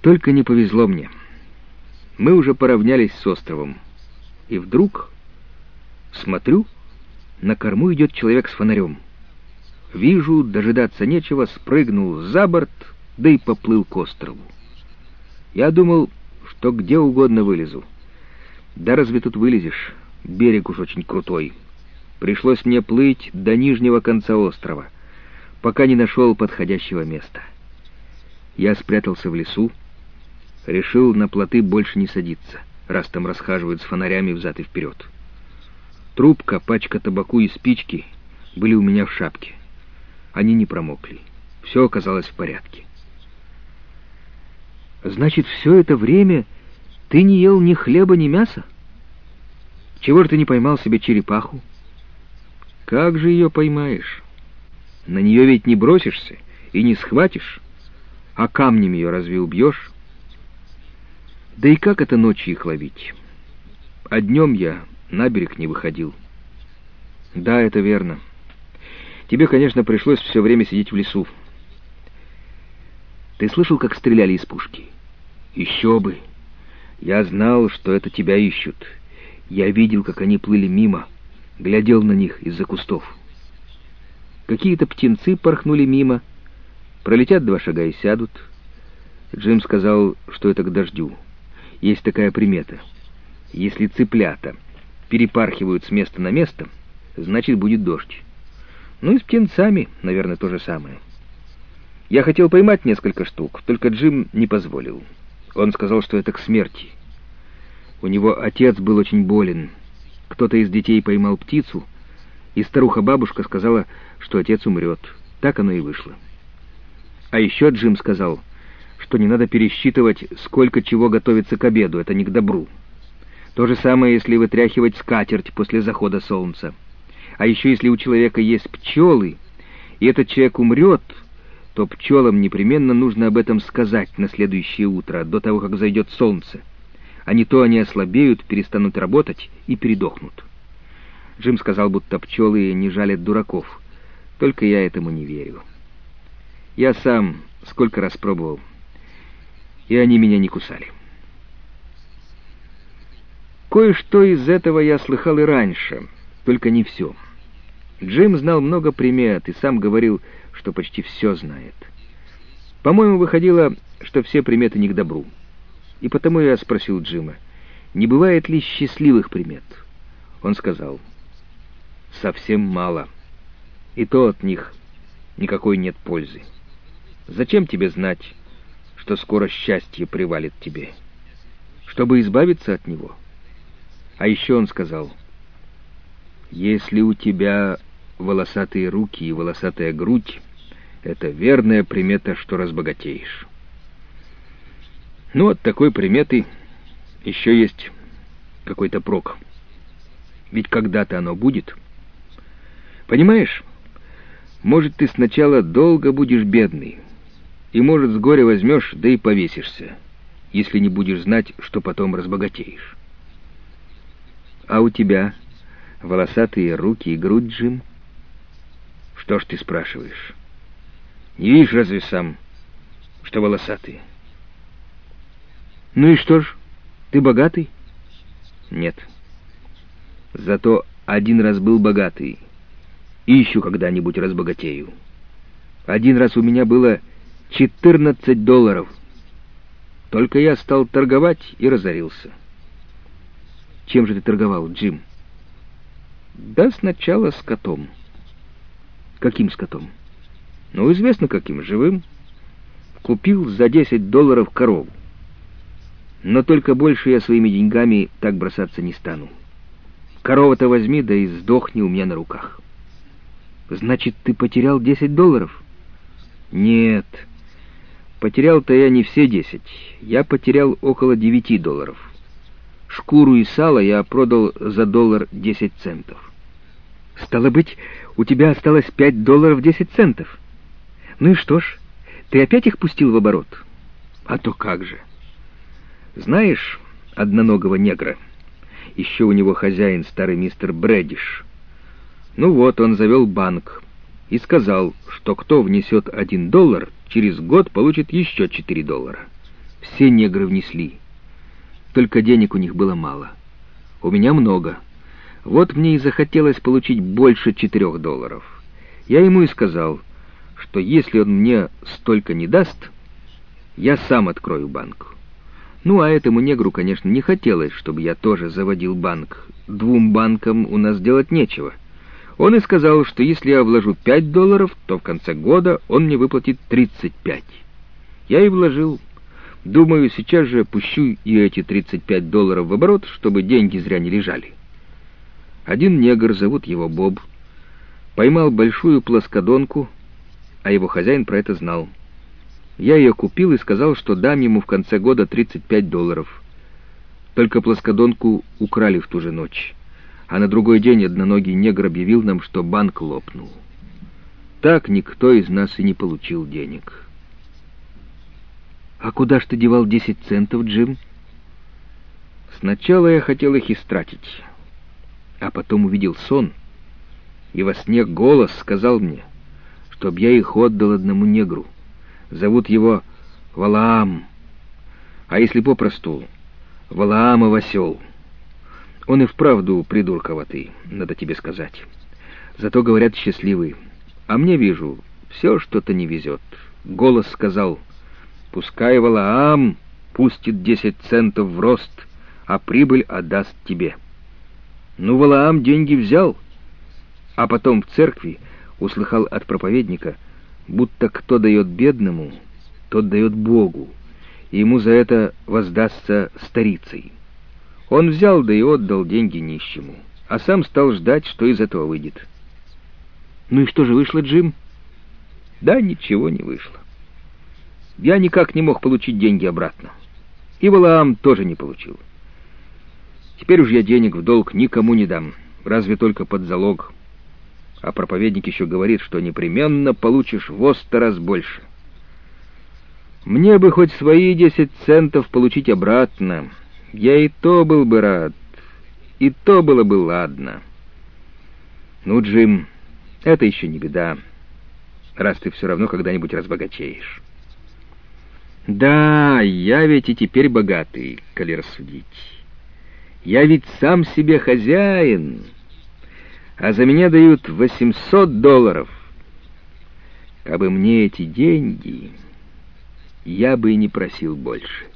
Только не повезло мне. Мы уже поравнялись с островом. И вдруг, смотрю, на корму идет человек с фонарем. Вижу, дожидаться нечего, спрыгнул за борт, да и поплыл к острову. Я думал, что где угодно вылезу. Да разве тут вылезешь? Берег уж очень крутой. Пришлось мне плыть до нижнего конца острова, пока не нашел подходящего места. Я спрятался в лесу, решил на плоты больше не садиться, раз там расхаживают с фонарями взад и вперед. Трубка, пачка табаку и спички были у меня в шапке. Они не промокли. Все оказалось в порядке. Значит, все это время ты не ел ни хлеба, ни мяса? Чего же ты не поймал себе черепаху? Как же ее поймаешь? На нее ведь не бросишься и не схватишь, а камнем ее разве убьешь? Да и как это ночью их ловить? А днем я на берег не выходил. Да, это верно. Тебе, конечно, пришлось все время сидеть в лесу. Ты слышал, как стреляли из пушки? Еще бы. Я знал, что это тебя ищут. Я видел, как они плыли мимо, глядел на них из-за кустов. Какие-то птенцы порхнули мимо, пролетят два шага и сядут. Джим сказал, что это к дождю. Есть такая примета. Если цыплята перепархивают с места на место, значит, будет дождь. Ну и с птенцами, наверное, то же самое. Я хотел поймать несколько штук, только Джим не позволил. Он сказал, что это к смерти. У него отец был очень болен. Кто-то из детей поймал птицу, и старуха-бабушка сказала, что отец умрет. Так оно и вышло. А еще Джим сказал, что не надо пересчитывать, сколько чего готовится к обеду, это не к добру. То же самое, если вытряхивать скатерть после захода солнца. А еще если у человека есть пчелы, и этот человек умрет, то пчелам непременно нужно об этом сказать на следующее утро, до того, как зайдет солнце. А не то они ослабеют, перестанут работать и передохнут. Джим сказал, будто пчелы не жалят дураков. Только я этому не верю. Я сам сколько раз пробовал, и они меня не кусали. Кое-что из этого я слыхал и раньше, только не все. Джим знал много примет и сам говорил, что почти все знает. По-моему, выходило, что все приметы не к добру. И потому я спросил Джима, не бывает ли счастливых примет? Он сказал, совсем мало. И то от них никакой нет пользы. Зачем тебе знать, что скоро счастье привалит тебе? Чтобы избавиться от него? А еще он сказал, если у тебя волосатые руки и волосатая грудь — это верная примета, что разбогатеешь. Ну, от такой приметы еще есть какой-то прок. Ведь когда-то оно будет. Понимаешь, может, ты сначала долго будешь бедный, и, может, с горя возьмешь, да и повесишься, если не будешь знать, что потом разбогатеешь. А у тебя волосатые руки и грудь, Джим — что ж ты спрашиваешь? Не видишь разве сам, что волосатый? Ну и что ж, ты богатый? Нет. Зато один раз был богатый. И еще когда-нибудь разбогатею. Один раз у меня было 14 долларов. Только я стал торговать и разорился. Чем же ты торговал, Джим? Да сначала с котом. Каким скотом? Ну, известно каким, живым. Купил за 10 долларов корову. Но только больше я своими деньгами так бросаться не стану. Корова-то возьми, да и сдохни у меня на руках. Значит, ты потерял 10 долларов? Нет. Потерял-то я не все 10. Я потерял около 9 долларов. Шкуру и сало я продал за доллар 10 центов. Стало быть, у тебя осталось пять долларов десять центов. Ну и что ж, ты опять их пустил в оборот? А то как же. Знаешь одноногого негра? Еще у него хозяин, старый мистер Брэдиш. Ну вот, он завел банк и сказал, что кто внесет один доллар, через год получит еще четыре доллара. Все негры внесли. Только денег у них было мало. У меня много. Вот мне и захотелось получить больше четырех долларов. Я ему и сказал, что если он мне столько не даст, я сам открою банк. Ну, а этому негру, конечно, не хотелось, чтобы я тоже заводил банк. Двум банкам у нас делать нечего. Он и сказал, что если я вложу пять долларов, то в конце года он мне выплатит тридцать пять. Я и вложил. Думаю, сейчас же пущу и эти тридцать пять долларов в оборот, чтобы деньги зря не лежали. Один негр, зовут его Боб, поймал большую плоскодонку, а его хозяин про это знал. Я ее купил и сказал, что дам ему в конце года 35 долларов. Только плоскодонку украли в ту же ночь. А на другой день одноногий негр объявил нам, что банк лопнул. Так никто из нас и не получил денег. «А куда ж ты девал 10 центов, Джим?» Сначала я хотел их истратить, а потом увидел сон, и во сне голос сказал мне, чтоб я их отдал одному негру. Зовут его Валаам. А если попросту, Валаамов осел. Он и вправду придурковатый, надо тебе сказать. Зато, говорят, счастливый. А мне, вижу, все что-то не везет. Голос сказал, пускай Валаам пустит десять центов в рост, а прибыль отдаст тебе. Ну, Валаам деньги взял, а потом в церкви услыхал от проповедника — будто кто дает бедному, тот дает Богу, и ему за это воздастся старицей. Он взял да и отдал деньги нищему, а сам стал ждать, что из этого выйдет. Ну и что же вышло, Джим? Да ничего не вышло. Я никак не мог получить деньги обратно. И Валаам тоже не получил. Теперь уж я денег в долг никому не дам, разве только под залог а проповедник еще говорит, что непременно получишь в сто раз больше. Мне бы хоть свои десять центов получить обратно. Я и то был бы рад, и то было бы ладно. Ну, Джим, это еще не беда, раз ты все равно когда-нибудь разбогатеешь. Да, я ведь и теперь богатый, коли рассудить. Я ведь сам себе хозяин» а за меня дают 800 долларов. Кабы мне эти деньги, я бы и не просил больше.